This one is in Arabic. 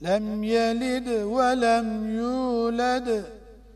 لم يلد ولم يولد.